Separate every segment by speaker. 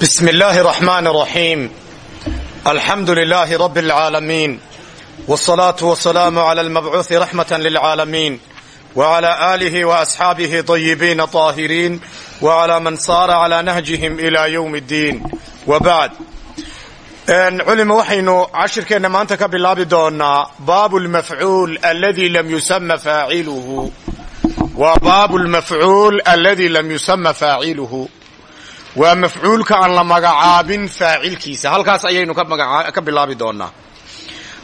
Speaker 1: بسم الله الرحمن الرحيم الحمد لله رب العالمين والصلاة والسلام على المبعوث رحمة للعالمين وعلى آله وأصحابه طيبين طاهرين وعلى من صار على نهجهم إلى يوم الدين وبعد culima waxaynu cashirkeenna maanta ka bilaabi doonaa baabu lmafcuul aladi lam yusama faaciluhu waa baabu lmafcuul aladi lam yusama faaciluhu waa mafcuulka aan la magacaabin faacilkiisa. Halkaas ayaynu ka bilaabi doonaa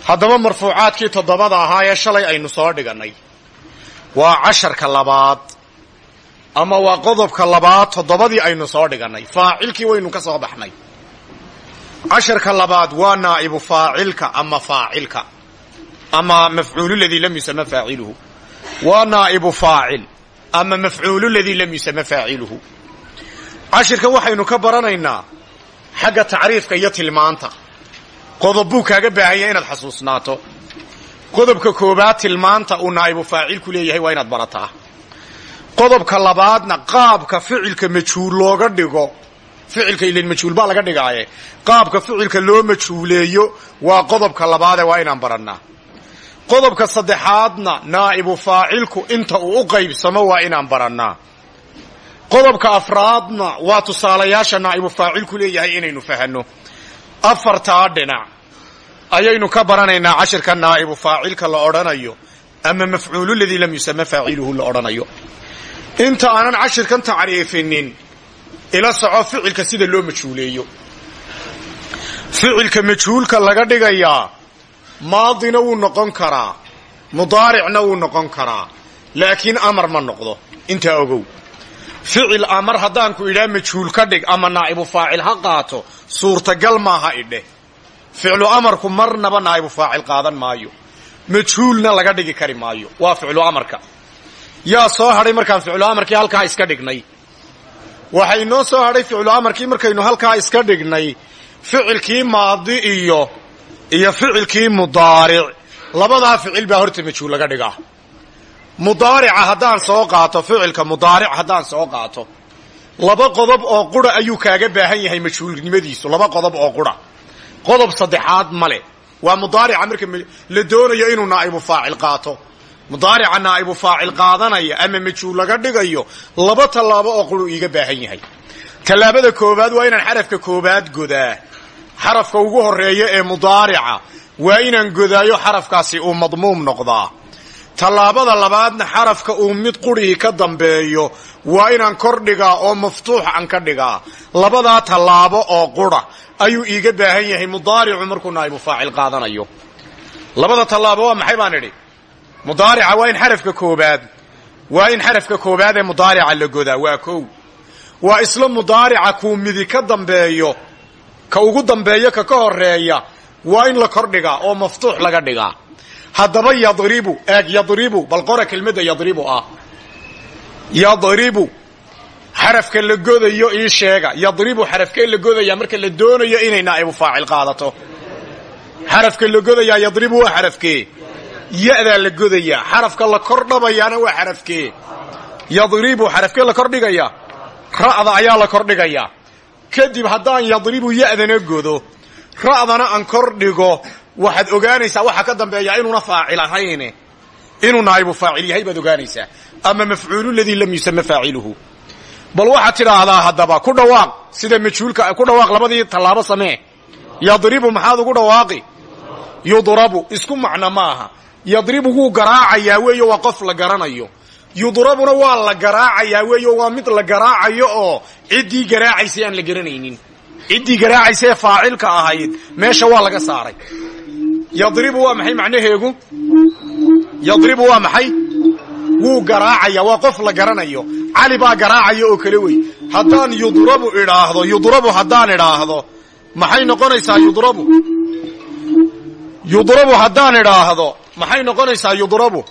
Speaker 1: haddaba marfuucaadkii toddobada ahaa ee shalay aynu soo dhigannay. Waa casharka labaad ama waa qodobka labaad toddobadii aynu soo dhigannay. Faacilkii waynu ka soo baxnay. Casharka labaad waa naa'ibu faacilka ama faacilka. Ama mafcuulu ladii lam yusama faaciluhu. Waa naa'ibu faacil ama mafcuulu ladii lam yusama faaciluhu cashirkan waxaynu ka baranaynaa xagga tacriifka iyo tilmaanta. Qodob buu kaaga baahanya inaad xasuusnaato. Qodobka koobaad tilmaanta uu naa'ibu faacilku leeyahay waa inaad barataa. Qodobka labaadna qaabka ficilka majhuul looga dhigo ficilka ilan majhuul baa laga dhigaaye. Qaabka ficilka loo majhuuleeyo waa qodobka labaadee waa inaan barannaa. Qodobka saddexaadna naa'ibu faacilku inta uu u qaybsamo waa inaan barannaa qodobka afraadna waa tusaalayaasha naa'ibu faacilku leeyahay inaynu fahanno. Afartaa dhinac. Ayaynu ka baranaynaa cashirka naa'ibu faacilka la odhanayo ama mafcuulu ladii lam yusama faaciluhu la odhanayo. Inta aanan cashirkan tacriifinin ila soco ficilka sida loo majhuuleeyo ficilka majhuulka laga dhigayaa maadina wuu noqon karaa mudaaricna wuu noqon karaa laakiin amar ma noqdo. Intaa ogow ficil amar haddaan ku idhaa majhuul ka dhig ama naa'ibu faacil ha qaato suurtagal maaha idheh ficlu amarku marnaba naa'ibu faacil qaadan maayo. Majhuulna laga dhigi kari maayo. Waa ficlu amarka. Yaa soo hadhay markaan ficlu amarkii halkaa iska dhignay? Waxay noo soo hadhay ficlu amarkii markaynu halkaa iska dhignay? Ficilkii maadi iyo iyo ficilkii mudaaric. Labadaa ficil baa horta majhuul laga dhigaa mudaarica haddaan soo qaato ficilka mudaaric haddaan soo qaato laba qodob oo qura ayuu kaaga baahan yahay majhuulnimadiisu laba qodob oo qura. Qodob saddexaad male waa mudaarica marka la doonayo inuu naa'ibu faacil qaato. Mudaarica naa'ibu faacil qaadanaya ama majhuul laga dhigayo laba tallaabo oo quruu iiga baahan yahay. Tallaabada koobaad waa inaan xarafka koobaad godaa. Xarafka ugu horreeya ee mudaarica waa inaan godaayo xarafkaasi uu madmuum noqdaa tallaabada labaadna xarafka uu mid qurihii ka dambeeyo waa inaan kor dhigaa oo maftuux aan ka dhigaa. Labadaa tallaabo oo qura ayuu iiga baahan yahay mudaaricu markuu naa'ibu faacil qaadanayo. Labada tallaabo waa maxay baan idhi? Mudaarica waa in xarafka koobaad waa in xarafka koobaad ee mudaarica la godaa waa kow. Waa isla mudaarica kuu midi ka dambeeyo ka ugu dambeeyo ka ka horreeya waa in la kor dhigaa oo maftuux laga dhigaa haddaba yadribu eeg yadribu bal qora kelmadda yadribu ah. Yadribu xarafka la godayo ii sheega. Yadribu xarafkee la godayaa marka la doonayo inay naa'ibu faacil qaadato. Xarafka la godayaa yadribu waa xarafkee ya-daa la godayaa xarafka la kor dhabayaana waa xarafkee yadribu xarafkee la kor dhigaya ra'da ayaa la kor dhigayaa kadib haddaan yadribu ya-dana godo ra'dana aan kor dhigo waxaad ogaanaysaa waxaa ka dambeeya inuuna faacil ahayn inuu naa'ibu faacil yahay baad ogaanaysaa. Ama mafcuulu ladii lam yusama faaciluhu. Bal waxaad tidhaahdaa haddaba ku dhawaaq sida majhuulka ku dhawaaq labadii tallaabo samee. Yadribu maxaad ugu dhawaaqi? Yudrabu isku macno ma aha. Yadribu wuu garaacayaa weeyo waa qof la garanayo. Yudrabuna waa la garaacayaa weeyo waa mid la garaacayo oo ciddii garaacaysay aan la garanaynin. Ciddii garaacaysay ee faacilka ahayd meesha waa laga saaray yadribu waa maxay macnaheegu? Yadribu waa maxay? Wuu garaacaya waa qof la garanayo. Cali baa garaacaya oo kale wey. Haddaan yudrabu idhaahdo yudrabu haddaan idhaahdo maxay noqonaysaa yudrabu? Yudrabu haddaan idhaahdo maxay noqonaysaa yudrabu?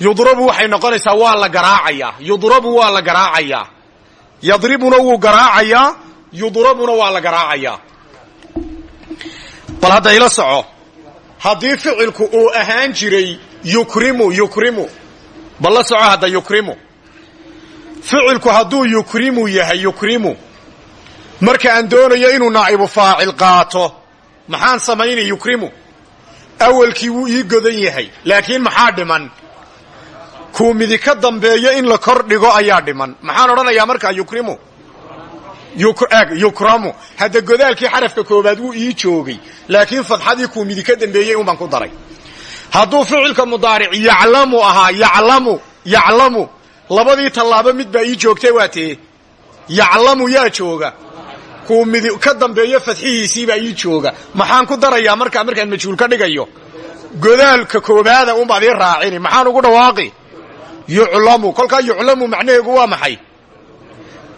Speaker 1: Yudrabu waxay noqonaysaa waa la garaacayaa yudrabu waa la garaacayaa yadribuna wuu garaacayaa yudrabuna waa la garaacayaa bal hadda haddii ficilku uu ahaan jiray yukrimu yukrimu. Bal la soco hadda yukrimu. Ficilku hadduu yukrimu yahay yukrimu. Marka aan doonayo inuu naa'ibu faacil qaato maxaan samaynay yukrimu. Awalkii wuu ii godan yahay laakiin maxaa dhiman? Kuu midi ka dambeeyo in la kor dhigo ayaa dhiman. Maxaan odhanayaa markaa yukrimu yukramu. Hadda godaalkii xarafka koobaad wuu ii joogay. Laakiin fadxadii kuu midi ka dambeeyey unbaan ku daray. Hadduu ficilka mudaaric yaclamu ahaa yaclamu yaclamu. Labadii tallaabo mid baa ii joogtay waa tee yaclamu yaa jooga. Kuu midi ka dambeeyo fadxihiisiibaa ii jooga. Maxaan ku darayaa markaa markaan majhuul ka dhigayo? Godaalka koobaada unbaad ii raacini. Maxaan ugu dhawaaqi? Yuclamu. Kolkaa yuclamu macnaheegu waa maxay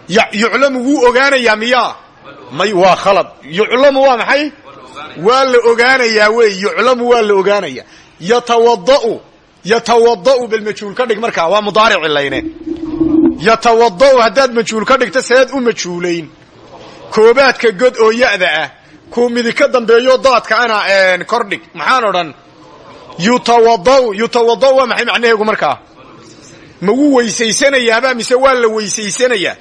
Speaker 1: yuclamu wuu ogaanayaa miyaa? May waa khalad. Yuclamu waa maxay? Waa la ogaanayaa wey yuclamu waa la ogaanaya yatawada'u yatawada'u bal majhuul ka dhig markaa waa mudaaric ilayne yatawada'u haddaad majhuul ka dhigto seed u majhuulayn koobaadka god oo ya'da ah kuu midi ka dambeeyo daadka ana kordhig maxaan odhan? Yutawada'u yutawada'u waa maxay macnaheegu markaa? Ma weysaysanayaaba mise waa la weysaysanayaa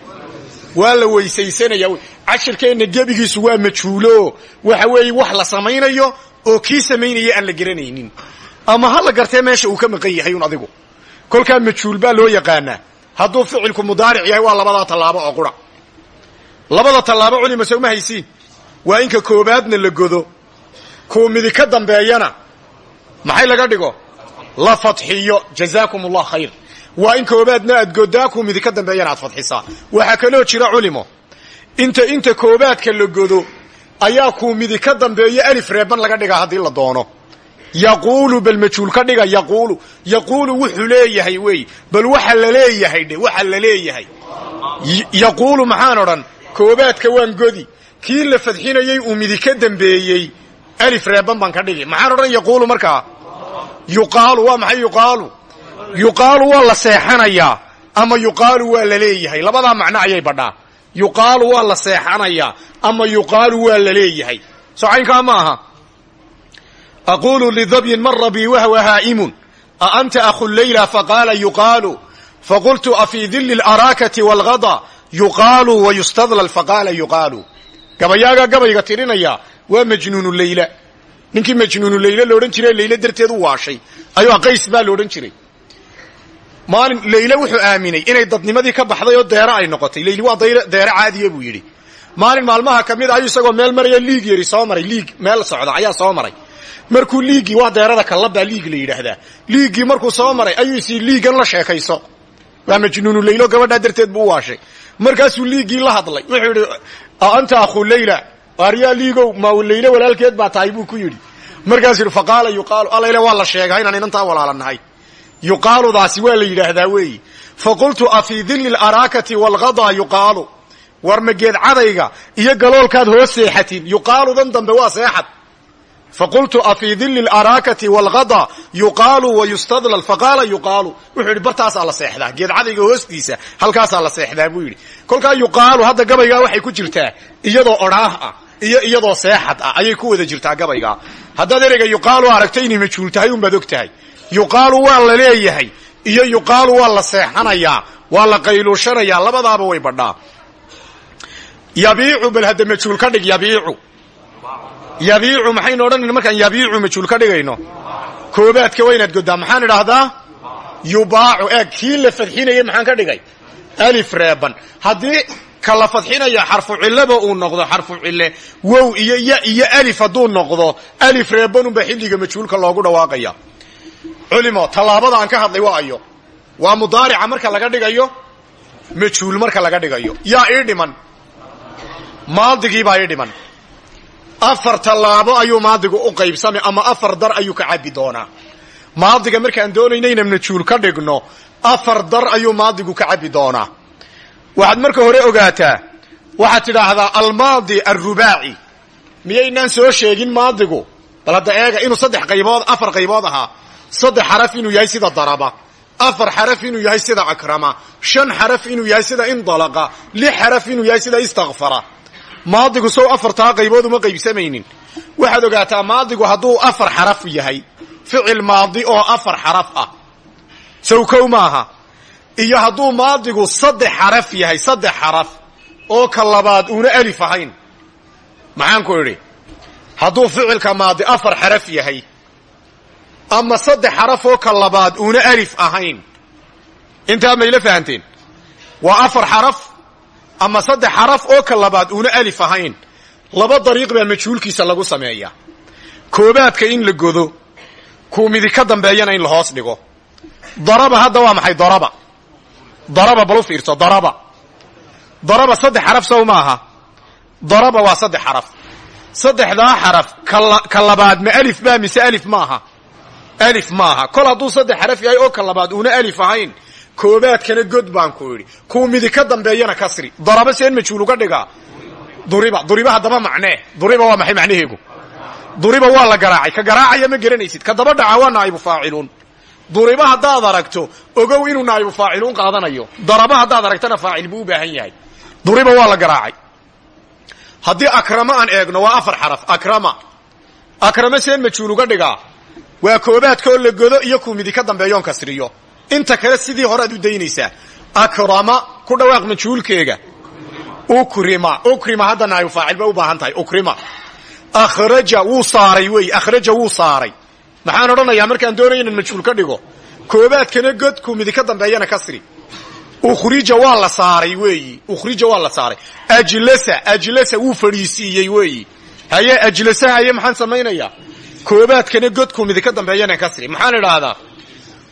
Speaker 1: waa la weysaysanayaa cashirkeenna gebigiisu waa majhuulo waxa weeye wax la samaynayo oo kii samaynaya aan la garanaynin. Ama ha la gartee meesha uu ka maqan yahay un adigu. Kolkaa majhuul baa loo yaqaanaa. Hadduu ficilku mudaaric yahay waa labadaa tallaabo oo qura. Labada tallaabo culima sowma haysiin. Waa inka koobaadna la godo. Kuu midi ka dambeeyana maxay laga dhigo? La fadxiyo. Jazaakum allah khayr waa in koobaadna aad godaa kuu midi ka dambeeyana aad fadxisaa waxaa kaloo jira culimo. Inta inta koobaadka la godo ayaa kuu midi ka dambeeyo alif reeban laga dhigaa haddii la doono. Yaquulu bal majhuul ka dhiga yaquulu. Yaquulu wuxuu leeyahay wey. Bal waxa la leeyahay dhe waxa la leeyahay. Yaquulu maxaan odhan? Koobaadka waan godi. Kii la fadxinayey uu midi ka dambeeyey alif reeban baan ka dhigi maxaan odhan yaquulu markaa? Yuqaalu waa maxay yuqaalu yuqaalu waa la seexanayaa ama yuqaalu waa la leeyahay. Labadaa macno ayay badhaa. Yuqaalu waa la seexanayaa ama yuqaalu waa la leeyahay. Socaynkaa ma aha. Aquulu lidabyin mara bii wahwa haa'imun. A anta akhu leyla faqaala yuqaalu. Faqultu afii dili laraakati wاlgada yuqaalu wayustadlal faqaala yuqaalu. Gabayaagaa gabayga tirinaya waa majnuunu leyla ninkii majnuunu leyla loodhan jiray leyla darteed u waashay. Ayuu qays baa loodhan jiray maalin leyle wuxuu aaminay inay dadnimadii ka baxday oo deero ay noqotay. Leyli waa deero caadiya buu yidhi. Maalin maalmaha ka mid ayuu isagoo meel maraya liig yari soo liig meel socda ayaa soo markuu liiggii waa deerada kallabaa liig la yidhaahdaa. Liiggii markuu soo ayuu isi liigan la sheekayso. Waa majnuunu leylo gabadhaa darteed buu waashay markaasuu liiggii la hadlay. Wuxuu yidhi anta akhu leyla aryaa liigow ma leylo walaalkeed baa tahay? ku yidhi. Markaasuu yidhi faqaala yuqaalu waa la sheegaa inaan inantaa walaalanahay yuqaaludaasi waa la yidhaahdaa weeyi. Faqultu afii dili laraakati waalgada yuqaalu. War mageed cadayga iyo galoolkaad hoos seexatiin yuqaaludan dambe waa seexad. Faqultu afii dili laraakati waalgada yuqaalu wayustadlal faqaala yuqaalu. Wuxuu yidhi bartaasaa la seexdaa geed cadayga hoostiisa buu yidhi. Kolkaa yuqaalu hadda gabaygaa waxay ku jirtaa iyadoo odhaah ah iyo iyadoo seexad ah ayay ku wada jirtaa gabaygaa. Haddaad ereyga yuqaalu aragto inay majhuul tahay yuqaalu waa la leeyahay iyo yuqaalu waa la seexanayaa waa la qayluushanayaa labadaaba way badhaa. Yabiicu bal hadda majhuul ka dhig yabiicu. Yabiicu maxaynu odhanayna markaan yabiicu majhuul ka dhigayno? Koobaadka waa inaad goddaa maxaan idhaahdaa? Yubaacu eeg kii la fadxinayay maxaan ka dhigay? Alif reeban. Haddii ka la fadxinaya xarfu cillaba uu noqdo xarfu cille wow iyo ya iyo alif hadduu noqdo alif reebanunba xilliga majhuulka loogu dhawaaqaya culimo tallaabada aan ka hadlay waa ayo. Waa mudaarica marka laga dhigayo majhuul marka laga dhigayo. Yaa ii dhiman. Maadigiibaa ii dhiman. Afar tallaabo ayuu maadigu u qaybsamay ama afar dar ayuu ka cabbi doonaa. Maadiga markaan doonayna inaan majhuul ka dhigno afar dar ayuu maadigu ka cabbi doonaa. Waxaad marka hore ogaataa waxaad tidhaahdaa almaadi alrubaaci miyaynaan soo sheegin maadigu? Bal hadda eega inuu saddex qaybood afar qaybood ahaa saddex xaraf inuu yahay sida daraba. Afar xaraf inuu yahay sida akrama. Shan xaraf inuu yahay sida indalaqa. Lix xaraf inuu yahay sida istakfara maadigu sow afartaa qaybood uma qaybsamaynin. Waxaad ogaataa maadigu hadduu afar xaraf yahay. Ficil maadi oo afar xaraf ah. Sow kow maaha. Iyo hadduu maadigu saddex xaraf yahay saddex xaraf oo ka labaad uuna alif ahayn. Maxaan ku idhi? Hadduu ficilka maadi afar xaraf yahay ama saddex xaraf oo ka labaad uuna alif ahayn. Intaa mayla fahanteen waa afar xaraf ama saddex xaraf oo ka labaad uuna alif ahayn. Laba dariiq baa majhuulkiisa lagu sameeyaa koobaadka in la godo kuu midi ka dambeeyana in la hoos dhigo. Daraba hadda waa maxay? Daraba. Daraba balu fiirso daraba. Daraba saddex xaraf sow maaha daraba waa saddex xaraf. Saddexdaa xaraf ka labaad ma alif baa mise alif maaha alif maaha. Kol hadduu saddex xaraf yahay oo ka labaad uuna alif ahayn koobaadkana god baan ku idhi kuu midi ka dambeeyana kasri. Daraba seen majhuul uga dhigaa. Duriba duriba haddaba macnee. Duriba waa maxay macnaheegu duriba waa la garaacay. Ka garaacaya ma garanaysid. Ka daba dhaca waa naa'ibu faaciluun. Duriba haddaad aragto ogow inuu naa'ibu faaciluun qaadanayo. Daraba haddaad aragtana faacil buu baahan yahay. Duriba waa la garaacay. Haddii akrama aan eegno waa afar xaraf. Akrama. Akrama seen majhuul uga dhigaa waa koobaadkaoo la godo iyo kuu midi ka dambeeyoon kasriyo inta kale sidii hore aad u daynaysaa. Akrama ku dhawaaq majhuulkeega. Ukrima ukrima hadda naa'ibu faacil bay u baahan tahay ukrima. Akhraja wuu saaray wey akhraja wuu saaray. Maxaan odhanayaa markaan doonaya inan majhuul ka dhigo. Koobaadkana god kuu midi ka dambeeyana kasri ukhrija waa la saaray weeyi ukhrija waa la saaray. Ajlasa ajlasa wuu fadhiisiiyey weeyi haye ajlasa haye maxaan samaynayaa koobaadkana godkuu midi ka kasri maxaan idhaahdaa?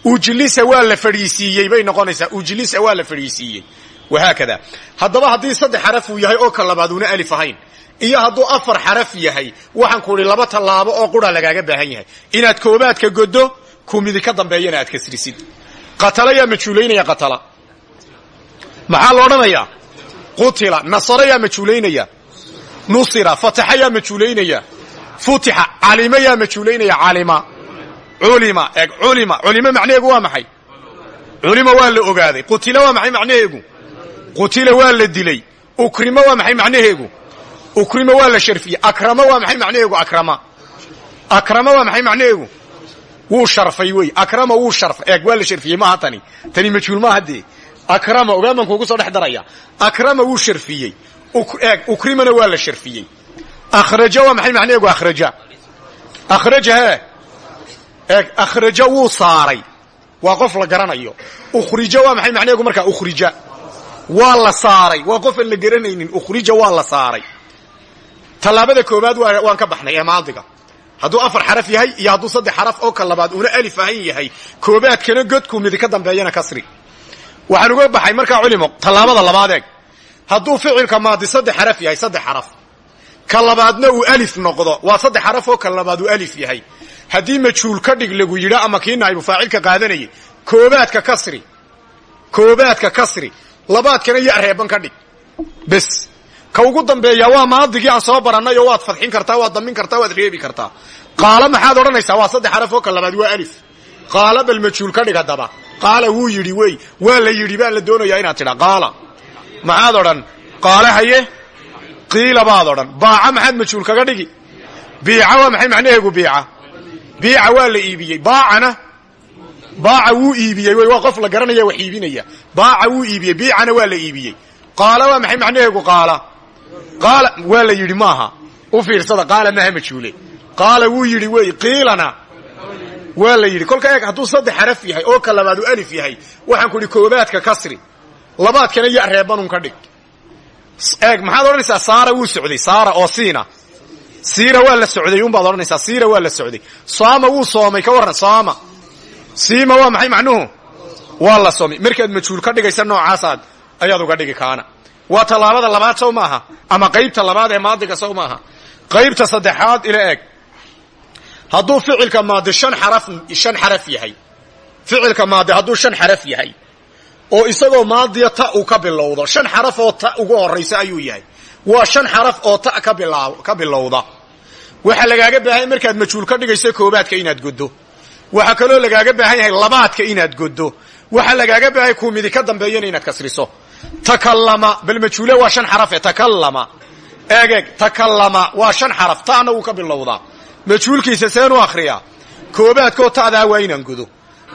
Speaker 1: Ujlisa waa la fadhiisiiyey bay noqonaysaa. Ujlisa waa la fadhiisiiyey. Wahaakada haddaba haddii saddex xaraf uu yahay oo ka labaad uuna alif ahayn iyo hadduu afar xaraf yahay waxaan ku laba tallaabo oo qura lagaaga baahan yahay. Inaad koobaadka goddo kuu midi ka dambeeyana aad kasrisid qatala yaa majhuulaynaya qatala. Maxaa la odhanayaa? Qutila. Nasara yaa majhuulaynaya nusira. Fataxa yaa majhuulaynaya futixa calima yaa majhuulaynaya calima culima eeg culima. Culimo macnaheegu waa maxay? Culima waa la ogaaday. Qutila waa maxay macnaheegu qutila waa la dilay. Ukrima waa maxay macnaheegu ukrima waa la sharfiyey akrama waa maxay macnaheegu akrama. Akrama waa maxay macnaheegu wuu sharfay wey. Akrama wuu sharfay eeg waa la sharfiyey. Maaha tani. Tani majhuul maaha dee. Akrama ogaaman kuugu soo dhex daraya. Akrama wuu sharfiyey. Eeg ukrimana waa la sharfiyey akhraja waa maxay macnaheegu akhraja akhraja hee eeg akhraja wuu saaray waa qof la garanayo ukhrija waa maxay macnaheegu markaa ukhrija waa la saaray waa qof aan la garanaynin ukhrija waa afar xaraf yahay iyo hadduu saddex xaraf oo ka labaad una alif ahan yahay koobaadkana godkuu midi ka dambeeyana kasri waxaan uga baxay markaa culimo tallaabada labaad eeg hadduu ficilka maadi saddex xaraf yahay saddex xaraf ka labaadna uu alif noqdo. Waa saddex xaraf oo ka labaad uu alif yahay. Haddii majhuul ka dhig lagu yidho ama kii naa'ibu faacilka qaadanayay koobaadka kasri koobaadka kasri labaadkana ya reeban ka dhig. Bes. Ka ugu dambeeya waa maadigii aan soo barannay oo waad fadxin kartaa waad damin kartaa waad reebi kartaa. Qaala maxaad odhanaysaa waa saddex xaraf oo ka labaad waa alif. Qaala bal majhuul ka dhig haddaba. Qaala wuu yidhi wey waa la yidhi baa la doonayaa inaad tidha. Qaala. Maxaad odhan qaala haye qiila baad odhan. Baaca maxaad majhuul kaga dhigi? Biica waa maxay macnaheegu biica. Biica waa la iibiyey. Baacana? Baaca wuu iibiyey. Wey waa qof la garanaya wax iibinaya. Baaca wuu iibiyey. Biicana waa la iibiyey. Qaala waa maxay macnaheegu qaala. Qaala waa la yidhi maaha. U fiirsada. Qaala maaha majhuule. Qaala wuu yidhi wey qiilana. Waa la yidhi. Kolka eeg hadduu saddex xaraf yahay oo ka labaad u alif yahay waxaan ku idhi koobaadka kasri. Labaadkana ya reebanun ka dhig eeg maxaad odhanaysaa saara wuu socday saara oo siina. Siira waa la socday unbaad odhanaysaa siira waa la socday. Saama wuu soomay ka warran saama. Siima waa maxay macnuhu? Waa la soomay. Markaad majhuul ka dhigaysa noocaasaad ayaad uga dhigi kaana. Waa tallaabada labaad sow maaha ama qaybta labaad ee maadiga sow maaha. Qaybta saddexaad ila eeg. Hadduu ficilka maadi shan xaraf shan xaraf yahay. Ficilka maadi hadduu shan xaraf yahay oo isagoo maadiya ta uu ka bilowdo. Shan xaraf oo ta ugu horaysa ayuu yahay. Waa shan xaraf oo ta ka bilowda. Waxaa lagaaga baahan yahay markaad majhuul ka dhigayso koobaadka inaad goddo waxaa kaloo lagaaga baahan yahay labaadka inaad goddo waxaa lagaaga baahan yahay kuu midi ka dambeeyana inaad kasriso. Takallama bal majhuule waa shan xarafe takallama. Eeg takallama waa shan xaraf ta'na wuu ka bilowdaa. Majhuulkiisa seen u akhriyaa. Koobaadkaoo ta'daa waa inaan godo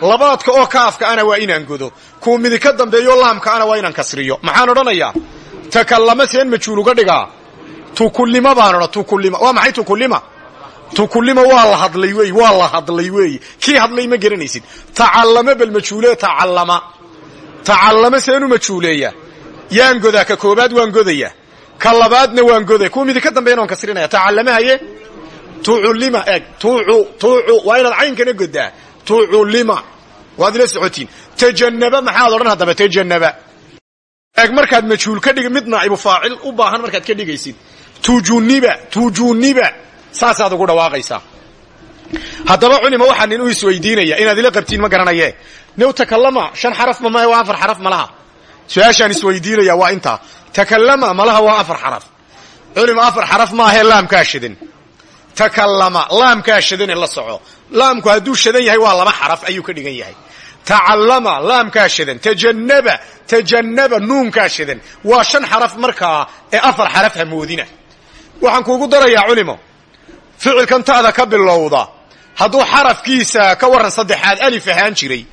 Speaker 1: labaadka oo kaafka ana waa inaan godo kuu midi ka dambeeyo laamka ana waa inaan kasriyo. Maxaan odhanayaa? Takallama seen majhuul uga dhigaa. Tukullima baan odhan tukullima. Waa maxay tukullima? Tukullima waa la hadlay wey waa la hadlay weeye kii hadlay ma garanaysid. Tacallama bal majhuulee tacallama. Tacallama seenu majhuuleeyaa yaan godaa ka koobaad waan godayaa. Ka labaadna waan goday. Kuwa midi ka dambeyn oon kasrinaya tacallama haye tuculima eg. Tuucu tuucu waa inaad caynkana godaa tuculima waad ila socotiin. Tajannaba maxaad odhan haddaba tajannaba. Eeg markaad majhuul ka dhig mid naa'ibu faacil u baahan markaad ka dhigaysid. Tujuniba tujuniba saasaad ugu dhawaaqaysaa. Haddaba culima waxaa nin u isweydiinaya inaad ila qabtiin ma garanaye. New takallama shan xaraf ma mahe waa afar xaraf malaha su'aashaan isweydiinaya waa intaa. Takallama malaha waa afar xaraf. Culima afar xaraf maahee laamkaa shidan takallama laamkaa shadane la soco laamku hadduu shadan yahay waa laba xaraf ayuu ka dhigan yahay. Tacallama laamkaa shadan. Tajannaba tajannaba nuunkaa shadan. Waa shan xaraf markaa ee afar xaraf hamoodina waxaan kuugu darayaa culimo ficilkan ta'da ka bilowda. Hadduu xarafkiisa ka waran saddexaad alif ahaan jiray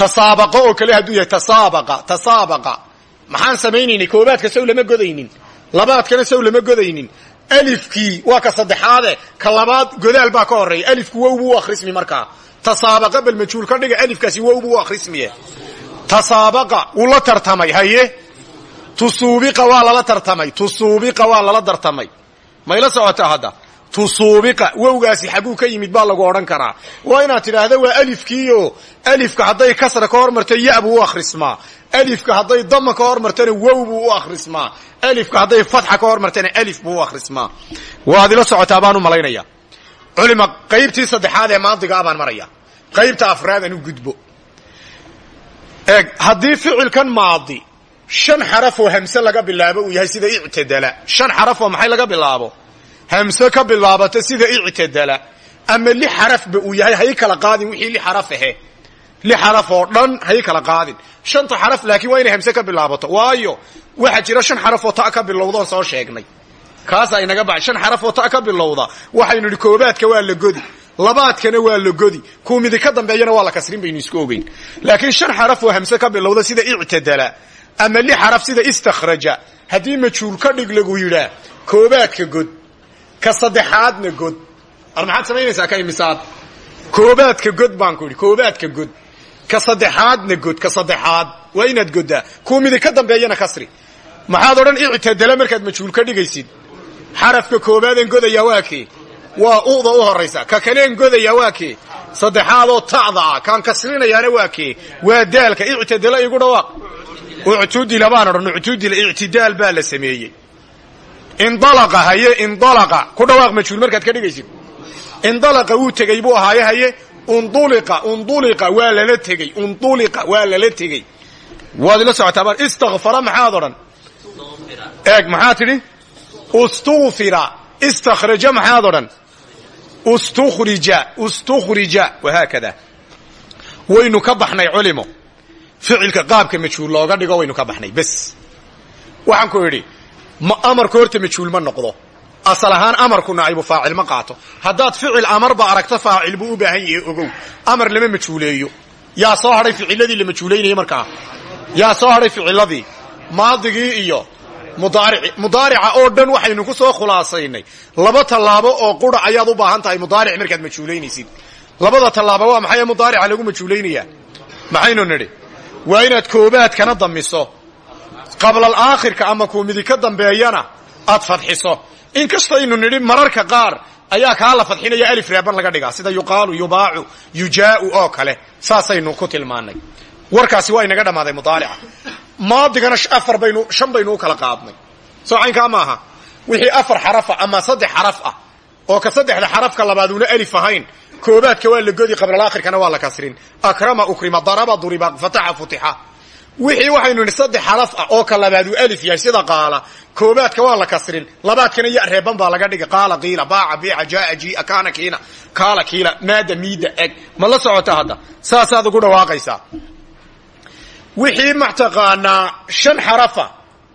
Speaker 1: tasaabaqo oo kale hadduu yahay tasaabaqa tasaabaqa. Maxaan samaynaynay koobaadka sow lama godaynin. Labaadkana sow lama godaynin alifkii waa ka saddexaade. Ka labaad godaal baa ka horreeya alifku wow buu u akhrismi markaa. Tasaabaqa bal majhuul ka dhiga alifkaasi wow buu u akhrismiye tasaabaqa wuu la tartamay haye? Tusuubiqa waa lala tartamay. Tusuubiqa waa lala tartamay. Mayla socotaa hadda tusuubiqa wowgaasi xaguu ka yimid baa lagu odhan karaa. Waa inaad tidhaahda waa alifkiio alifka hadday kasra ka hormarto ya buu u akhrismaa alifka hadday dama ka hormartana wow buu u akhrismaa. Alifka hadday fatxa ka hormartana alif buu u akhrismaa. Waad ila socotaa baan u malaynaya. Culima qaybtii saddexaad ee maadigaa baan maraya. Qaybta afraad aan u gudbo. Eeg haddii ficilkan maadi shan xaraf oo hamse laga bilaabo uu yahay sida ictadala. Shan xaraf oo maxay laga bilaabo? Hamse ka bilaabato sida ictadala. Ama lix xarafba uu yahay hay kala qaadin wixii lix xaraf ahe lix xaraf oo dhan hay kala qaadin. Shanta xaraf laakiin waa inay hamse ka bilaabato. Waayo waxaa jira shan xaraf oo ta ka bilowdoon soo sheegnay. Kaasaa inaga baxay shan xaraf oo ta ka bilowda waxaynu idhi koobaadka waa la godi labaadkana waa la godi kuu midi ka dambeeyana waa la kasrin baynu isku ogeyn. Laakiin shan xaraf oo hamse ka bilowda sida ictadala ama lix xaraf sida istakhraja haddii majhuul ka dhig lagu yidhaa koobaadka god ka saddexaadna god. Ar maxaad samaynaysaa ka imisaad? Koobaadka god baan ku idhi koobaadka god ka saddexaadna god ka saddexaad waa inaad goddaa midi ka dambeeyana kasri maxaad odhan ictadala markaad majhuul ka dhigaysid. Xarafka koobaadeen godayaa waa kee? Waa u'da u horaysa ka kaleen godayaa waa kee? Saddexaadoo ta'da ah kaan kasrinayaana waa kee? Waa daalka ictadala igu dhawaaq. Uctudila baan odhan uctudila ictidaal baa la sameeyey. Indalaqa haye indalaqa. Ku dhawaaq majhuul markaad ka dhigaysid. Indalaqa wuu tegey buu ahaaye haye unduliqa unduliqa waa lala tegey unduliqa waa lala tegey waad ila socotaa istakfara maxaad odhan eeg maxaa tidhi ustukfira istakhraja maxaad odhan ustukhrija ustukhrija wahaakada waynu ka baxnay culimo ficilka qaabka majhuul looga dhigo waynu ka baxnay bes waxaan ku idhi amarka horta majhuul ma noqdo asal ahaan amarku naa'ibu faacil ma qaato. Haddaad ficil amarba aragto faacil buu u baahan yahay ogow. Amar lama majhuuleeyo yaa soo hadhay ficiladii la majhuulaynayay markaa? Yaa soo hadhay ficiladii maadigii iyo mudaarici mudaarica oo dhan waxaynu ku soo khulaasaynay. Laba tallaabo oo qura ayaad u baahan tahay mudaaric markaad majhuulaynaysid labada tallaabo waa maxay mudaarica lagu majhuulaynayaa maxaynu nidhi? Waa inaad koobaadkana damiso qablal aakhirka ama kuu midi ka dambeeyana aad fadxiso in kastaynu nidhi mararka qaar ayaa kaa la fadxinaya alif reeban laga dhigaa. Sida yuqaalu yubaacu yujaau oo kale. Saasaynu ku tilmaanay. Warkaasi waa inaga dhammaaday mudaarica. Maadigana afar baynu shan baynu u kala qaadnay. Soo caynkaa maaha wixii afar xarafa ama saddex xaraf ah. Oo ka saddexda xarafka labaaduuna alif ahayn. Koobaadka waa la godi qablaalaakhirkana waa la kasrin. Akrama ukrima daraba duriba fataxa futixa wixii waxaynu nidhi saddex xaraf ah oo ka labaadu alif yahay sida qaala. Koobaadka waa la kasrin labaadkana ya reeban baa laga dhigay. Qaala qiila baaca biica jaaa jiia kaana kiina kaala kiila maada miida eg. Ma la socota hadda? Saasaad ugu dhawaaqaysaa. Wixii mataqaanaa shan xarafa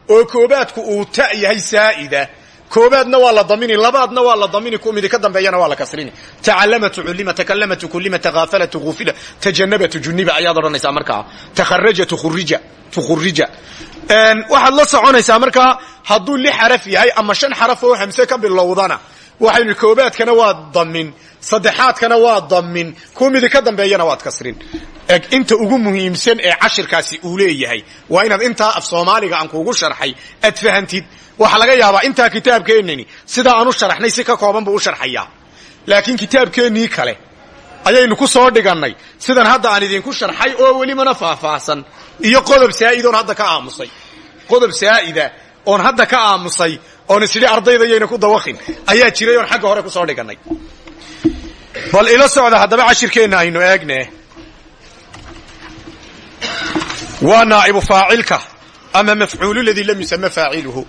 Speaker 1: oo koobaadku uu ta yahay saa'ida koobaadna waa la damini labaadna waa la damini ku midi ka dambeeyana waa la kasrini. Tacalamatu culima takalamatu kulima takaafalatu ufila tajanabatu juniba ayaad odhanaysaa markaa. Takharaja tukhurija tukhurija waxaad la soconaysaa markaa hadduu lix xaraf yahay ama shan xaraf oo hamse ka bilowdana waxaynu koobaadkana waa damin saddexaadkana waa damin kuwa midi ka dambeeyana waad kasrin. Eg inta ugu muhiimsan ee cashirkaasi uu leeyahay waa inaad intaa af soomaaliga aan kuugu sharxay aad fahantid waxaa laga yaabaa intaa kitaabkeennani sidaa aan u sharaxnay si ka kooban buu u sharxayaa laakiin kitaabkeennii kale ayaynu ku soo dhigannay sidan hadda aan idinku sharxay oo welibana faahfaahsan. Iyo qodob saa'id oon hadda ka aamusay. Qodob saa'ida oon hadda ka aamusay oon isidhi ardayda yayna ku dawaqin ayaa jiray oon xagga hore ku soo dhigannay. Bal ila socda haddaba cashirkeenna aynu eegne waa naa'ibu faacilka ama mafcuulu ladii lam yusama faaciluhu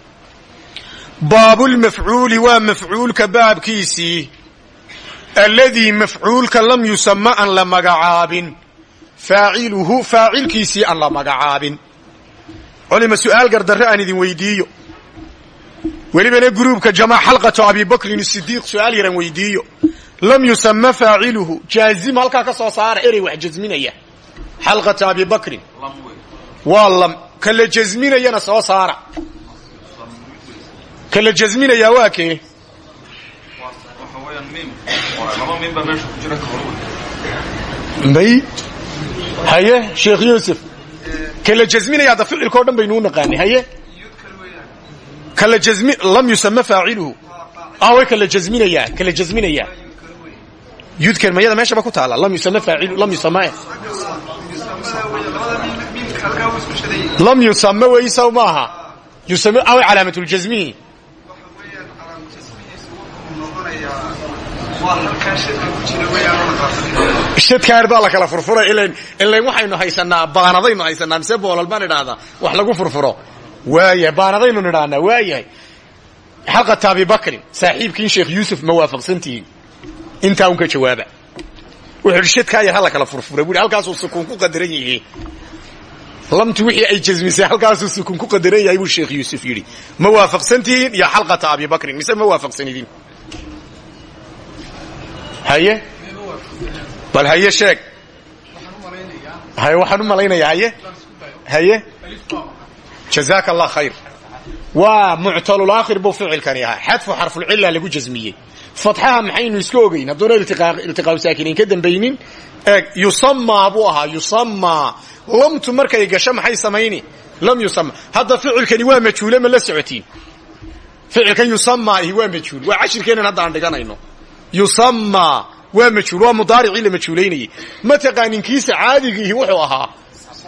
Speaker 1: baabulmafcuuli waa mafcuulka baabkiisii alladii mafcuulka lam yusama aan la magacaabin. Faaciluhu faacilkiisii aan la magacaabin. Culima su'aal gardarre aan idin weydiiyo. Welibana gruubka jamaa xalqatu abibakrin sidiiq su'aal yaran weydiiyo. Lam yusama faaciluhu jaazim halkaa ka soo saara erey wax jasminaya. Xalqatu abibakrin waa lam ka la jasminayana soo saara ka la jasminayaa waa kee may haye sheekh yuusuf. Kala jasminaya hadda ficilka o dhan baynuu naqaanay haye? Kala jami lam yusama faaciluhu way kala jasminayaa kala jasminayaa yudkan mayada meeshaba ku taala. Lam yusama faacilu lam yusama lam yusama weysaw maaha. Yusama away calaamatul-jasmihi shadkaar baa la kala furfuray. Ilan ilan waxaynu haysanaa baanadaynu haysanaa mise boolal baan idhaahdaa wax lagu furfuro. Waaya baanadaynu nidhahnaa waayahay. Xalqata abibakrin saaxiibkiin sheekh yuusuf ma waafaqsantihiin intaa un ka jawaaba. Wuxuu idhi shadkaa yar ha la kala furfuray. Bui halkaasuu sukuun ku qadaran yihi lamtu wixii ay jasmisay halkaasuu sukuun ku qadaran yahay buu sheekh yuusuf yidhi. Ma waafaqsantihiin iyo xalqata abibakrin mise ma waafaqsanidin haye? Bal haye sheeg. Waxaan u malaynayaa haye? Haye? Jazaaka allah khayr. Waa muctalulaakhir buu ficilkani ahaa xadfu xarfulcila lagu jasmiyey fatxaha maxaynu iska ogeyn hadduuna iltiqaau saakiniin ka dambaynin eeg yusamaa buu ahaa yusamaa markay gasho maxay samayni? Lam yusama hadda ficilkani waa majhuule ma la socotiin. Ficilkan yusamaa ihi waa majhuul. Waa cashirkeenan hadda aan dhiganayno yusamaa waa majhuul waa mudaaricii la majhuulaynayey ma taqaaninkiisa caadigiihi wuxuu ahaa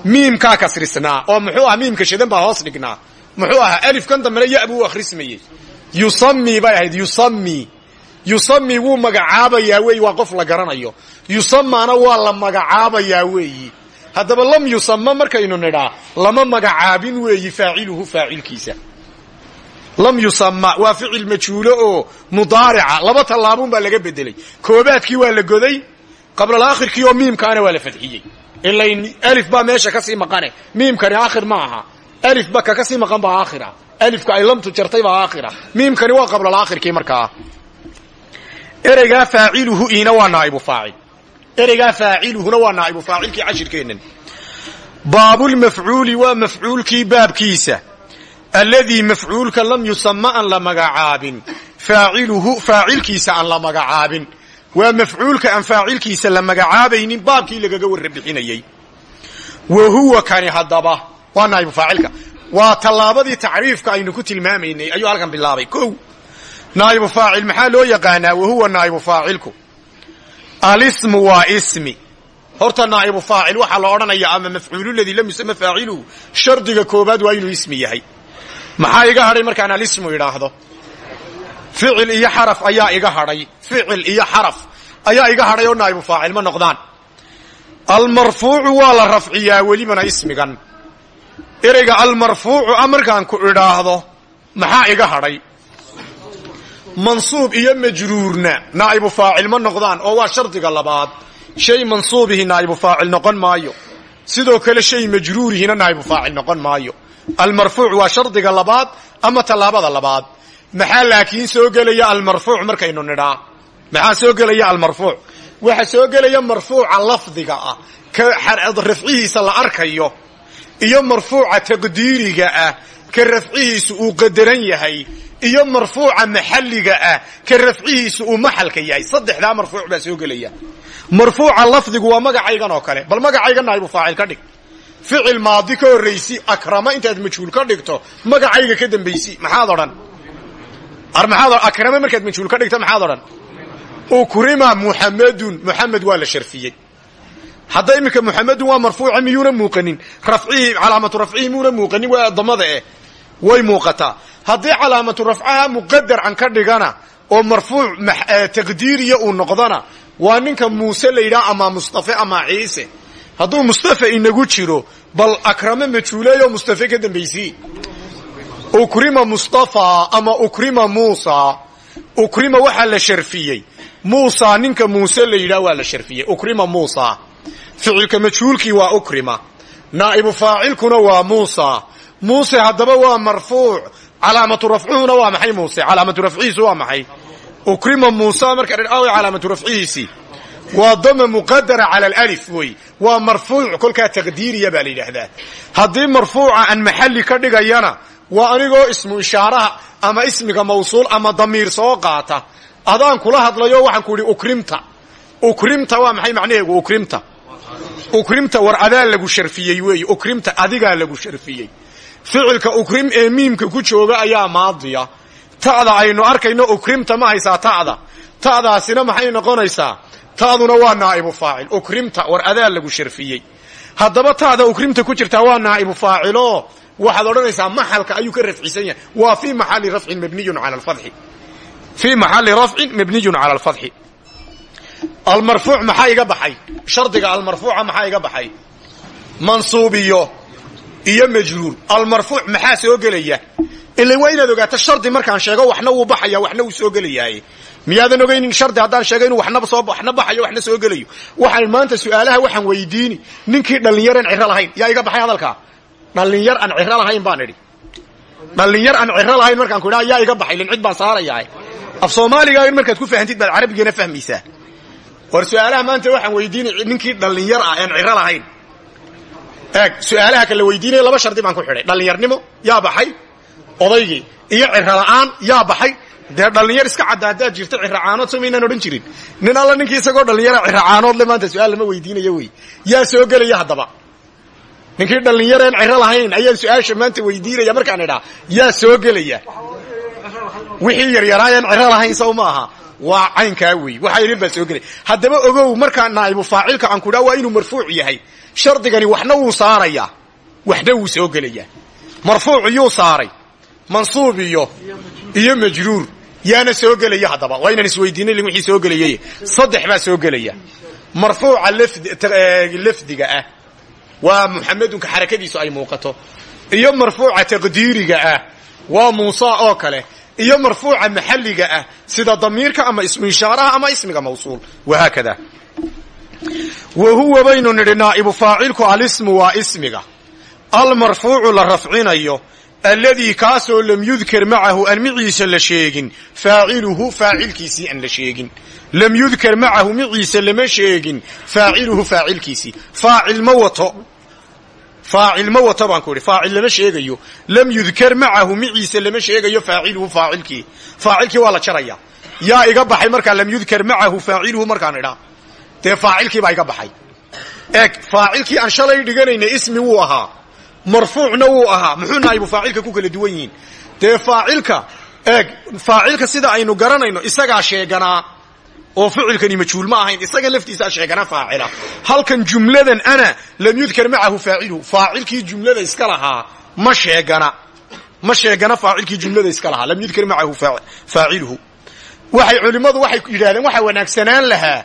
Speaker 1: miimkaa kasrisnaa oo muxuu ahaa miimka shadan baa hoos dhignaa. Muxuu ahaa alifkan dambena ya buu u akhrismayey yusami bay ahayd yusami yusami wuu magacaabayaa weeyi waa qof la garanayo. Yusamaana waa la magacaabayaa weeyi haddaba lam yusama markaynu nidhaa lama magacaabin weeyi faaciluhu faacilkiisa lam yusama waa ficil majhuulo oo mudaarica. Laba tallaabuun baa laga bedelay. Koobaadkii waa la goday qablalakhirkii oo miimkaana waa la fadxiyey ilayn alif baa meesha ka sii maqane. Miimkani aakhir ma aha. Alif ba ka ka sii maqan baa aakhira. Alifka ay lamtu jartay baa aakhira. Miimkani waa qablalakhirkii markaa. Ereygaa faaciluhu iina waa naaibu faacil. Ereygaa faaciluhuna waa naaibu faacilkii cashirkeennan. Baabulmafcuuli waa mafcuulkii baabkiisa alladii mafcuulka lam yusama aan la magacaabin. Faaciluhu faacilkiisa aan la magacaabin. Waa mafcuulka aan faacilkiisa la magacaabaynin baabkii lagaga warra bixinayey wa huwa kani haddaba waa naaibu faacilka. Waa tallaabadii tacriifka aynu ku tilmaamaynay ayuu halkan bilaabay. Kow naaibu faacil maxaa loo yaqaanaa? Wa huwa ismi. Horta naaibu faacil waxaa la odhanaya ama mafcuululadii lam yusama faaciluhu shardiga koobaad waa inuu ismi yahay maxaa iga hadhay markaan alismu idhaahdo ficil iyo xaraf ayaa iga hadhay ficil iyo xaraf ayaa iga hadhay oo naaibu faacil ma noqdaan. Almarfuucu waa la rafciyaa welibana ismigan. Ereyga almarfuucu a markaan ku idhaahdo maxaa iga hadhay mansuub iyo majruurna naa'ibu faacil ma noqdaan oo waa shardiga labaad. Shay mansuubihi naa'ibu faacil noqon maayo. Sidoo kale shay majruurihina naa'ibu faacil noqon maayo almarfuuc waa shardiga labaad ama tallaabada labaad. Maxaa laakiin soo gelaya almarfuuc markaynu nidhaa? Maxaa soo gelaya almarfuuc? Waxa soo gelaya marfuuca lafdiga ah ka rafcihiisa la arkayo iyo marfuuca taqdiiriga ah ka rafcihiisu uu qadaran yahay iyo marfuuca maxalliga ah ka rafcihiisu uu maxalka yahay. Saddexdaa marfuuc baa soo gelaya. Marfuuca lafdigu waa magacaygan oo kale. Bal magacaygan naa'ibu faacil ka dhig ficil maadi ka horraysi akrama intaad majhuul ka dhigto magacayga ka dambaysi maxaad odhan? Akrama markaad majhuul ka dhigto maxaad odhan? Ukrima muxamedun muxamed waa la sharfiyey. Hadda iminka muxamedun waa marfuuca miyuuna muuqanin? Rafcihii calaamatu rafcihi miyuuna muuqanin waa damada eh. Way muuqataa. Haddii calaamatu rafcaha muqadar an ka dhigana oo marfuuc taqdiiriya uu noqdana waa ninka muuse la yidhaha mustafe ama ciise hadduu mustafa inagu jiro bal akrame majhuuleeyo mustafe ka dambaysii ukrima mustafa ama ukrima muusa ukrima waxaa la sharfiyey. Muusa ninka muuse la yidhaha waa la sharfiyey. Ukrima muusa. Ficilka majhuulkii waa ukrima. Naa'ibu faacilkuna waa muusa. Muuse haddaba waa marfuuc. Calaamatu rafcuhuna waa maxay muuse? Calaamatu rafcihiisu waa maxay? Ukrima muusa marka dhaawa calaamatu rafcihiisii waa dama muqadara cala alif wey waa marfuuc kolkaa taqdiiriya baa la yidhaahdaa. Haddii marfuuca aan maxalli ka dhigayana waa anigoo ismu ishaaraha ama ismiga mawsuul ama damiir soo qaata. Adaan kula hadlayo waxaan ku idhi ukrimta. Ukrimta waa maxay macnaheegu? Ukrimta. Ukrimta war adaa lagu sharfiyey weeye ukrimta adigaa lagu sharfiyey. Ficilka ukrim ee miimka ku jooga ayaa maadiya. Ta'da aynu arkayno ukrimta ma haysaa ta'da. Ta'daasina maxay noqonaysaa ta'duna waa naa'ibu faacil. Ukrimta war adaa lagu sharfiyey. Haddaba ta'da ukrimta ku jirtaa waa naa'ibu faaciloo waxaad odhanaysaa maxalka ayuu ka rafcisan yahay. Waa fii maxali rafcin mabniyun cala alfadxi. Fii maxali rafcin mabniyun cala alfadxi. Almarfuuc maxaa iga baxay? Shardiga almarfuuca maxaa iga baxay? Mansuubiyo iyo majruur. Almarfuuc maxaa soo gelaya? Ilan waa inaad ogaato shardi markaan sheego waxna wuu baxaya waxna wuu soo gelayaaye miyaadan ogaynin shardi haddaan sheego inuu waxna baxayo waxna soo gelayo. Waxaan maanta su'aalaha waxaan weydiini. Ninkii dhallinyar aan ciro lahayn yaa iga baxay hadalkaa? Dhallinyar aan ciro lahayn baan idhi. Dhallinyar aan ciro lahayn markaan ku idhaha yaa iga baxay lin cid baan saarayaa. Af soomaaliga in markaad ku fahantid baad carabigana fahmaysaa. War su'aalaha maanta waxaan weydiini ninkii dhallinyar ah aan ciro lahayn. Eeg su'aalaha kala weydiinaya laba shardi baan ku xidhay. Dhallinyarnimo yaa baxay. Odaygii iyo ciro la'aan yaa baxay dee dhallinyar iska cadda haddaad jirto ciracaanood so maynaan odhan jirin. Nin alla ninkii isagoo dhallinyara ciracaanood le maanta su'aal weydiinayo wey. Yaa soo gelaya haddaba. Ninkii dhallinyareen ciro lahayn ayaan su'aasha maanta weydiinaya markaan idhaa yaa soo gelaya. Wixii yaryaraayaan ciro lahayn sow ma aha. Waa caynkaa wey. Waxaa yarin baa soo gelaya haddaba ogow markaa naa'ibu faacilka aan ku idhaa waa inuu marfuuc yahay. Shardigani waxna wuu saarayaa waxna wuu soo gelayaa marfuuc iyuu saaray. Mansuub iyo iyo majruur yaana soo gelaya haddaba. Waa inaan isweydiinay wixii soo gelayay saddex baa soo gelaya. Marfuuca lafdiga ah. Waa muxamedunka xarakadiisu ay muuqato. Iyo marfuuca taqdiiriga ah. Waa muusa oo kale. Iyo marfuuca maxalliga ah. Sida damiirka ama ismu ishaaraha ama ismiga mawsuul. Wahaakada wa huwa baynu nidhi naa'ibu faacilku alismu waa ismiga. Almarfuucu la rafcinayo alladii kaasoo lam yudkar macahu aan miciisa la sheegin. Faaciluhu faacilkiisii aan la sheegin. Lam yudkar macahu miciisa lama sheegin. Faaciluhu faacilkiisii. Faacil ma wato. Faacil ma wato baan ku idhi. Faacil lama sheegayo. Lam yudkar macahu miciisa lama sheegayo faaciluhu faacilkii. Faacilkii waa la jaraya. Yaa iga baxay markaa lam yudkar macahu faaciluhu markaan idhaa dee faacilkii baa iga baxay. Eeg faacilkii aan shalay dhiganaynay ismi wuu ahaa marfuucna wuu ahaa. Muxuu naa'ibu faacilka ku kala duwan yihiin. Dee faacilka eeg faacilka sida aynu garanayno isagaa sheeganaa oo ficilkani majhuul ma ahayn isaga laftiisaa sheegana faacila. Halkan jumladan ana lam yudkar macahu faaciluhu. Faacilkii jumlada iska lahaa ma sheegana. Ma sheegana faacilkii jumlada iska lahaa. Lam yudkar macahu faaciluhu. Waxay culimmadu waxay yidhahdeen waxaa wanaagsanaan lahaa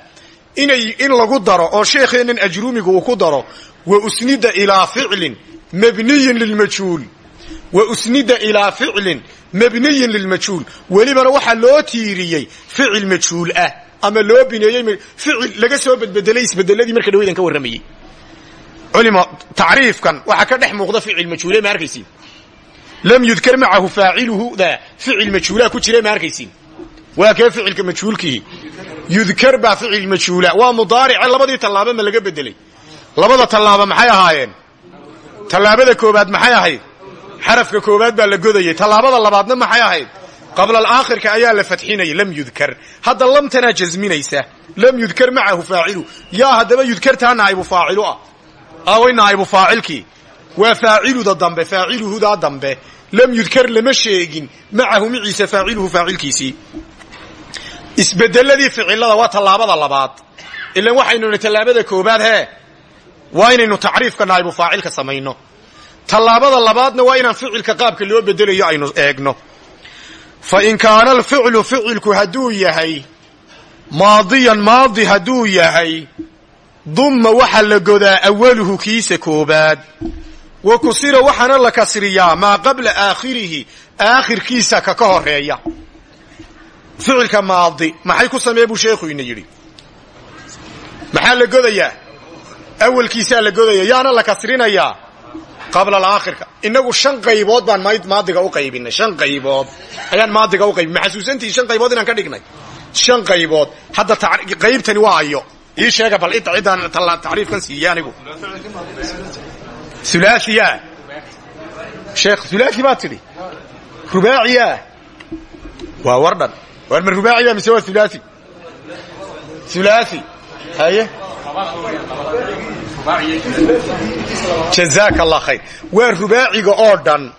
Speaker 1: inay in lagu daro oo sheekheennan ajrumigu uu ku daro wa usnida ilaa ficlin mabniyin lilmajhuul wa usnida ilaa ficlin mabniyin lilmajhuul welibana waxaa loo tiiriyey ficil majhuul ah ama loo bineeyey ficil laga soo bedbedelay isbedeladii marka dhawaydan ka warramayey culimo tacriifkan waxaa ka dhex muuqda ficil majhuule ma arkaysiin lam yudkar macahu faaciluhu da ficil majhuulaa ku jira ma arkaysiin waa kee ficilka majhuulkihi yudkar baa ficil majhuula waa mudaarice labadii tallaaba ma laga bedelay tallaabada koobaad maxay ahayd? Xarafka koobaad baa la godayay. Tallaabada labaadna maxay ahayd? Qabla alaakhirka ayaa la fadxinaya lam yudkar. Hadda lamtanaa jasminaysa lam yudkar macahu faacilu. Yaa haddaba yudkartaa naa'ibu faacilu ah. Aaway naa'ibu faacilkii. Waa faaciluda dambe faaciluhudaa dambe. Lam yudkar lama sheegin. Macahu miciisa faaciluhu faacilkiisii. Isbedeladii ficilada waa tallaabada labaad. Ilan waxaynu nihi tallaabada koobaad hee waa inaynu tacriifka naa'ibu faacilka samayno. Tallaabada labaadna waa inaan ficilka qaabka loo bedelayo aynu eegno. Fa in kaana alficlu ficilku hadduu yahay maadiyan maadi hadduu yahay dumma waxa la godaa awaluhu kiisa koobaad. Wa kusira waxaana la kasriyaa maa qabla aakhirihi aakhirkiisa ka ka horreeya ficilka maadi maxay ku samee buu sheekhu ina yidhi? Maxaa la godayaa awalkiisaa la godaya yaana la kasrinayaa qabla alaakhirka. Inagu shan qaybood baan maadiga u qaybinay. Shan qaybood. Ayaan maadiga u qaybin ma xasuusantihi shan qaybood inaan ka dhignay. Shan qaybood. Hadda qaybtani waa ayo. Ii sheega bal cidda ciddaan tacriifkan siiye anigu. Ulaaiya sheekh ulaai baad tidhi. Rubaaciya waa wardhan war ma rubaaciya mise waa ulaai ulaai haye jazaaka khayr. Waa rubaaciga oo dhan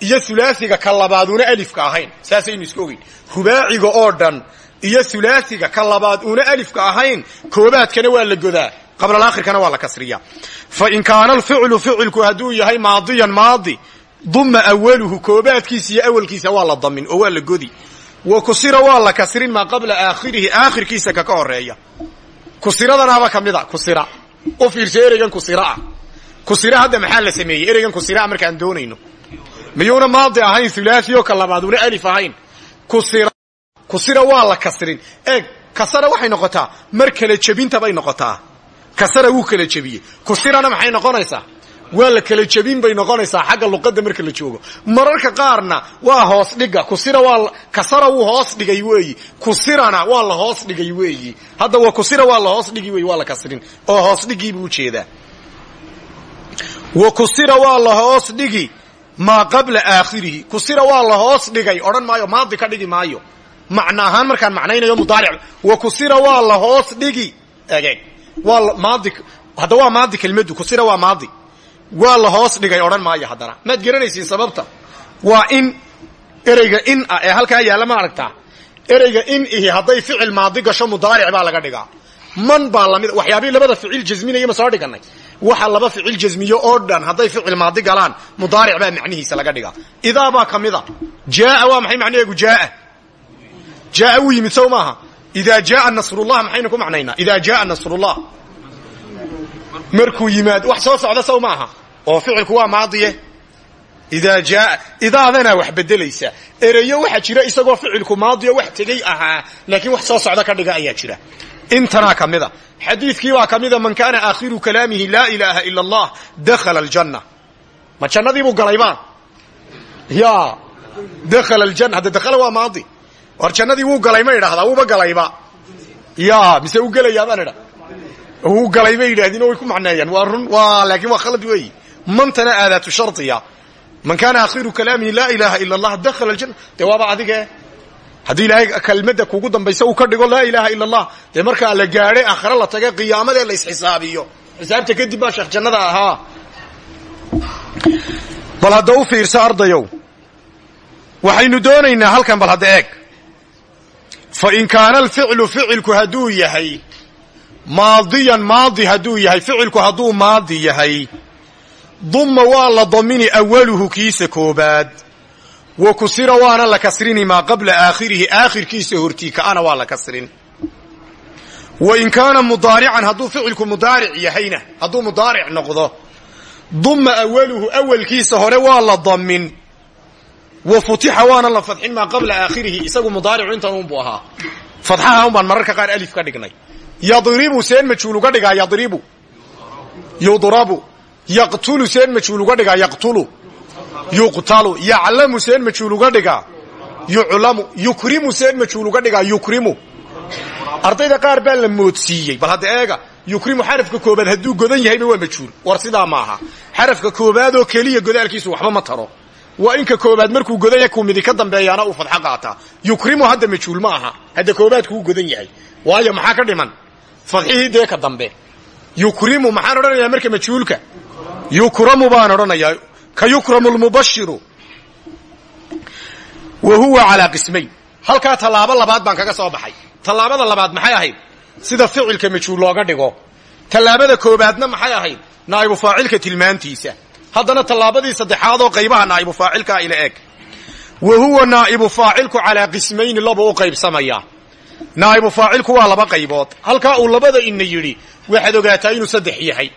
Speaker 1: iyo ulaaiga ka labaad una alifka ahayn. Saasaynu iska ogeyn. Rubaaciga oo dhan iyo ulaaiga ka labaad una alifka ahayn koobaadkana waa la godaa. Qablaakhirkana waa la kasriya fa in kaana alficlu ficilku hadduu yahay maadiyan maadi dumma awaluhu koobaadkiisa iyo awalkiisa waa la damin oo waa la godi. Wa kusira waa la kasrin maa qabla aakhirihi aakhirkiisa kaka horreeya kusiradanaaba ka mida kusira u fiirso ereygan kusiraa. Kusira hadda maxaa la sameeyey? Ereygan kusira markaan doonayno. Miyuuna maadi ahayn ulaai oo ka labaad una alif ahayn. Kusira kusira waa la kasrin eeg kasara waxay noqotaa mar kala jebinta bay noqotaa. Kasara wuu kala jebiyey kusirana maxay noqonaysaa waa la kala jebin bay noqonaysaa xagga luqadda marka la joogo. Mararka qaarna waa hoos dhiga. Kusira waa kasara wuu hoos dhigay weeyi. Kusirana waa la hoos dhigay weeyi. Hadda waa kusira waa la hoos dhigi weeyi waa la kasrin oo hoos dhigiibuu u jeedaa wa kusira waa la hoos dhigi maa qabla aakhirihi. Kusira waa la hoos dhigay odhan maayo maadi ka dhigi maayo. Macno ahaan markaan macnaynayo mudaaric. Wa kusira waa la hoos dhigi egeeg waa maadi hadda waa maadi kelmaddu kusira waa maadi waa la hoos dhigay odhan maayo haddana. Maad garanaysiin sababta. Waa in ereyga in ah ee halkaa yaalla ma aragtaa? Ereyga in ihi hadday ficil maadi gasho mudaaric baa laga dhigaa. Man baa la mid waxyaabihii labada ficil jasminaya ma soo dhiganay waxa laba ficil jasmiyo oo dhan hadday ficil maadi galaan mudaaric baa macnihiisa laga dhigaa. Idaa baa ka mida. Waa maxay macnaheegu? Jaaa. Jaaa wuu yimid idaa jaaa nasrullah maxaynu ku macnaynaa? Idaa jaaa nasrullah. Markuu yimaado wax soo socda oo ficilku waa maadiye. Idaa jaaa idaadana wax bedelaysa. Ereyo waxaa jira isagoo ficilku maadiyo wax tegey ahaa laakiin wax soo socda ka dhiga ayaa jira. Intanaa ka mida. Xadiidkii baa ka mida man kaana aakhiru kalaamihi laa ilaaha ila allah dakhala aljanna. Ma jannadiibuu galaybaa ya dakhala aljanna hadda dakhala waa maadi. War jannadii wuu galay ma idhaahdaa wuuba galayba ya mise u gelayaa baan idha wuu galay bay yidhaahdeen oo way ku macneeyaan. Waa run laakiin waa khalad weeyi mantana aadaatu shardiya man kaana aakhiru kalaamihi laa ilaaha ila allah dakhala aljanna. Dee waaba adige haddii ilaahay kelmadda kugu dambaysa uu ka dhigo laa ilaaha ila allah dee la gaadhay aakhare la tage qiyaamadee la isxisaabiyo. Xisaabta kadib baa sheekh jannada ahaa. Bal hadda fiirsa ardayow waxaynu doonaynaa halkan bal hadda eeg. Fa in kaana alficlu ficilku hadduu yahay maadiyan maadi hadduu yahay ficilku hadduu maadi yahay dumma waa la damini awaluhu kiisa koobaad. Wa kusira waana la kasrini maa qabla aakhirihi aakhirkiisa hortii ka'ana waa la kasrin. Wa in kaana mudaarican hadduu ficilku mudaaric yahayna hadduu mudaaric noqdo dumma awaluhu awalkiisa hore waa la damin wa futixa waana la fadxin maa qabla aakhirihi isagu mudaaricu intan unbuu ahaa. Fadxaha un baan mararka qaar alif ka uga dhigaa yaqtulu seen majhuul uga dhigaa? Yaqtulu. Yuqtalu. Yaclamu seen majhuul uga dhigaa? Yuclamu. Yukrimu seen majhuul uga dhigaa? Yukrimu. Ardayda qaar baa la moodsiiyey. Bal hadda eega yukrimu xarafka koobaad hadduu godan yahayba waa majhuul war sidaa maaha xarafka koobaadoo keliya godaalkiisu waxba ma taro. Waa inka koobaad markuu godan yahay kuu ka dambeeyaana uu fadxo qaataa yukrimu hadda majhuul ma aha. Hadda koobaadku uu godan yahay. Waayo maxaa ka dhiman? Fadxihii dee ka dambe. Yukrimu maxaan odhanayaa marka majhuulka yukramu baan odhanayaa ka yukramu lmubashiru wa huwa calaa qismayn halkaa tallaabo labaad baan kaga soo baxay tallaabada labaad maxay ahayd sida ficilka majhuul looga dhigo tallaabada koobaadna maxay ahayd naa'ibu faacilka tilmaantiisa haddana tallaabadii saddexaad oo qaybaha naa'ibu faacilkaa ila eg wa huwa naa'ibu faacilku calaa qismayni laba u qaybsamaya naa'ibu faacilku waa laba qaybood halkaa uu labada ina yidhi waxaad ogaataa inuu saddex yahay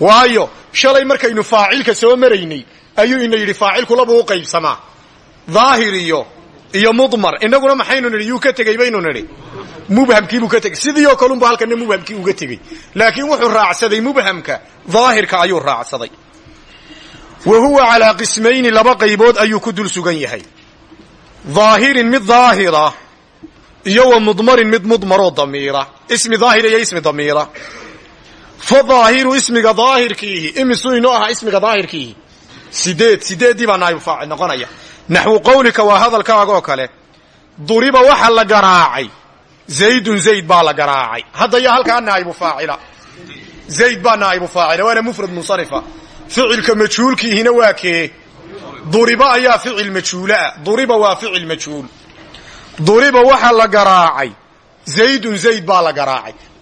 Speaker 1: waayo shalay markaynu faacilka soo maraynay ayuu ina yidhi faacilku laba u qaybsamaa. Daahir iyo iyo mudmar. Inaguna maxaynu nidhi yuu ka tegey baynu nidhi. Mubhamkiibuu ka tegey sidii oo kalunba halkana mubhamkii uga tegey laakiin wuxuu raacsaday mubhamka. Daahirka ayuu raacsaday. Wa huwa calaa qismayni laba qaybood ayuu ku dul sugan yahay. Daahirin mid daahira iyo wa mudmarin mid mudmaroo damiira. Ismi daahira iyo ismi damiira fa daahiru ismiga daahirkiihi. Imisuu inoo ahaa ismiga daahirkiihi. Sideed sideeddii baa naa'ibu faacil noqonaya. Naxwu qawlika waa hadalkaaga oo kale. Duriba waxa la garaacay. Zaydun zayd baa la garaacay. Hadda yaa halkaa naa'ibu faacila. Zayd baa naa'ibu faacila. Waana mufrad munsarifa. Ficilka majhuulkiihina waa kee? Duriba ayaa ficil majhuulaah duriba waa ficil majhuul duriba waxa la garaacay. Zaydun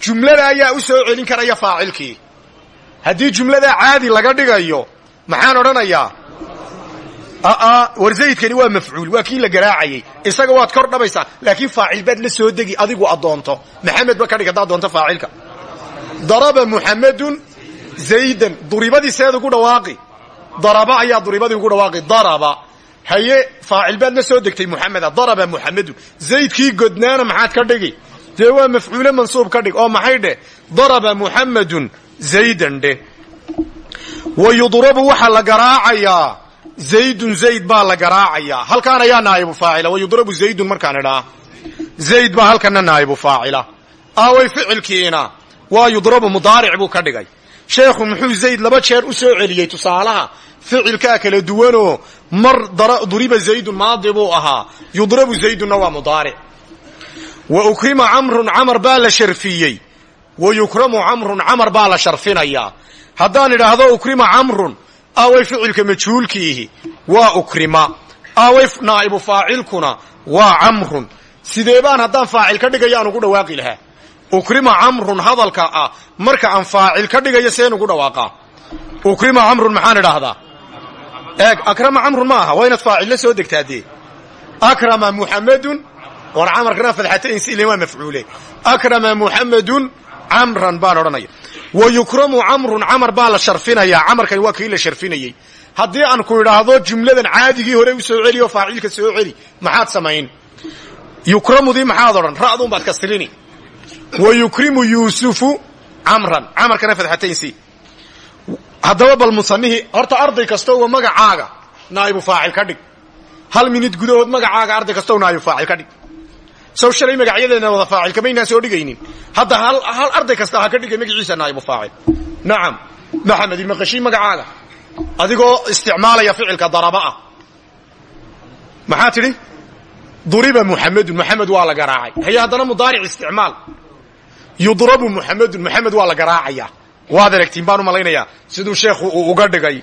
Speaker 1: jumlada ayaa u soo celin karaya faacilkii. Haddii jumladaa caadi laga dhigayo maxaan odhanayaa? Aa war zaydkani waa mafcuul waa kii la garaacayey. Isaga waad kor dhabaysaa laakiin faacil baad la soo degi adigu addoonto maxamed ba ka dhig haddaad doonto daraba muxamedun zaydan duribadii seed ugu dhawaaqi. Daraba ayaa duribadii ugu dhawaaqi. Daraba. Haye faacil baad la soo degtay muxameda daraba muxamedun zaydkii godnaana maxaad ka dhigi dee waa mafcuule mansuub ka dhig oo maxay dheh daraba muxamedun zaydan dheh wa yudrabu waxaa la garaacayaa zaydun zayd baa la garaacayaa halkaan ayaa naa'ibu faacila. Wa yudrabu markaan idhaa. Zayd baa halkana naa'ibu faacila. Aaway ficilkiina. Waa yudrabu mudaaric buu ka dhigay. Sheekhu muxuu zayd laba jeer u soo celiyey tusaalaha? Ficilkaa kala duwanoo mar duriba zaydun maadi buu ahaa. Yudrabu zaydunna waa mudaaric wa ukrima camrun camar baa la sharfiyey. Wa yukramu camrun camar baa la sharfinayaa haddaan idhaahdo ukrima camrun aaway ficilka majhuulkiihi waa ukrima. Aaway naa'ibu faacilkuna waa camrun sidee baan haddaan faacil ka dhigayo aan ugu dhawaaqi lahaa? Ukrima camrun hadalka ah marka aan faacil ka dhigayo seen ugu dhawaaqaa ukrima camrun maxaan idhaahdaa? Eeg akrama camrun ma aha waa inaad faacil la soo degtaa dee akrama muxamedun war camarkana fadxatayn si ilen waa mafcuule akrama muxamedun camran baan odhanaya. Wa yukramu camrun camar baa la sharfinayaa camarkani waa kii la sharfinayey haddii aan ku idhaahdo jumladan caadigii hore u soo celi oo faacilka soo celi maxaad samayn? Yukramudii maxaad odhan? Ra'duun baad kasrini wa yukrimu yuusufu camran camarkana fadxataynsi haddaba bal musanihii horta arday kastowba magacaaga naa'ibu faacil ka dhig. Hal minid gudahood magacaaga arday kastow naa'ibu faacil ka dhig sow shalay magacyadeena wada faacil kamaynaan soo dhigaynin. Hadda hal arday kasta ha ka dhigay magaciisa naa'ibu faacil nacam maxamed ilmaqashii magacaaga. Adigoo isticmaalaya ficilka daraba ah. Maxaa tidhi? Duriba muxamedun muxamed waa la garaacay. Haye haddana mudaaric isticmaal. Yudrabu muxamedun muxamed waa la garaacayaa waad aragtiin baan u malaynayaa siduu sheekhu uu uga dhigay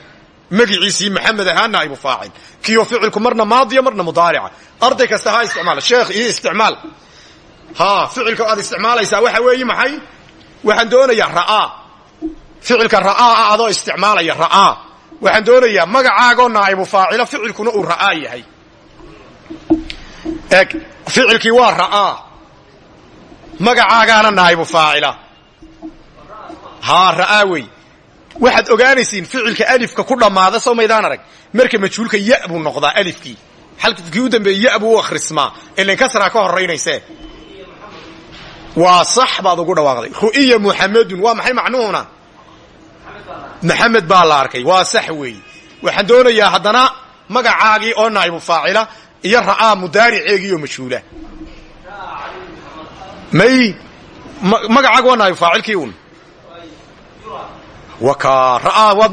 Speaker 1: magiciisii maxamed ahaa naa'ibu faacil kiyo ficilku marna maadiya marna mudaarica. Arday kasta ha isticmaal sheekh iyo isticmaal. Ha ficilka aad isticmaalaysaa waxa weeye maxay? Waxaan doonayaa ra'aa ficilka ra'aa ah adoo isticmaalaya ra'aa waxaan doonayaa magacaagoo naa'ibu faacilo ficilkuna uu ra'aa yahay. Eeg ficilkii waa ra'aa magacaagaana naa'ibu faacila. Haa ra'aa wey waxaad ogaanaysiin ficilka alifka ku dhammaada soo maydaan arag. Marka majhuulka ya buu noqdaa alifkii xalkii u dambeeye ya buu u akhrismaa. Ka horraynayse waa sax ugu dhawaaqday. Ru'iya muxamedun waa maxay macnuhuna? Maxamed baa la arkay. Waa sax waxaan doonayaa haddana magacaagii oo naa'ibu faacila iyo ra'aa mudaariceegii oo majhuula. May magacaaga waa naa'ibu waad